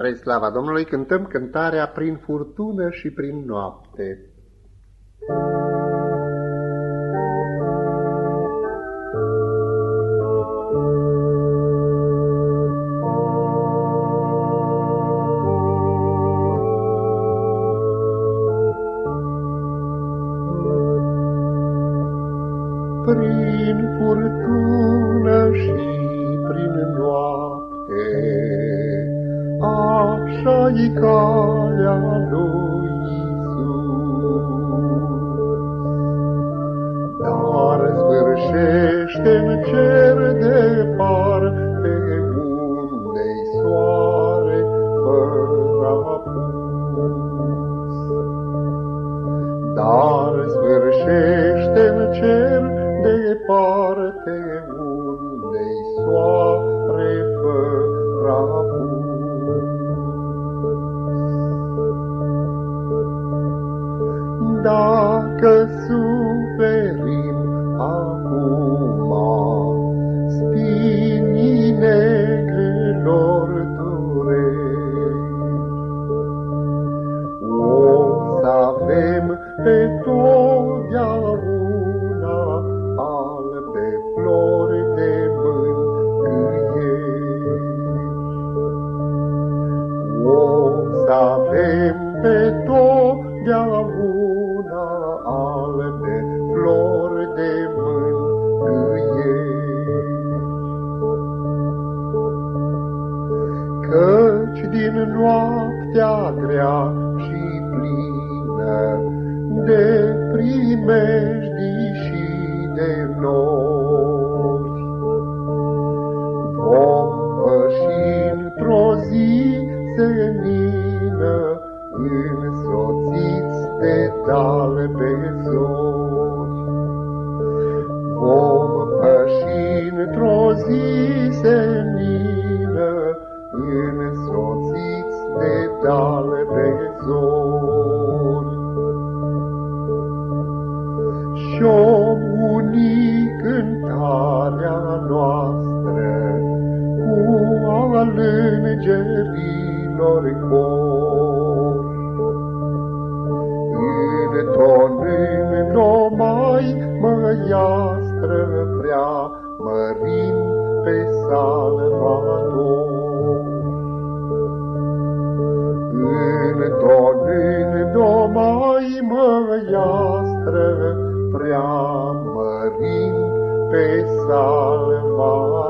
Spre slava Domnului cântăm cântarea prin furtună și prin noapte. Prin furtună și prin noapte Așa-i calea lui Iisus. Dar sfârșește în cer departe, unde-i soare fără apus. Dar sfârșește Dacă suferim acum spinii negrelor durești, o să avem pe totdeauna Căci din noaptea grea și plină de primejdii și de nori, vom păși într-o zi senină, însoțiți de talbe zori. Vom păși într-o zi senină, zor. Și-o uni cântarea noastră cu al îngerilor cor. În tonul numai măiastră prea mărim pe salvator. pe salvare.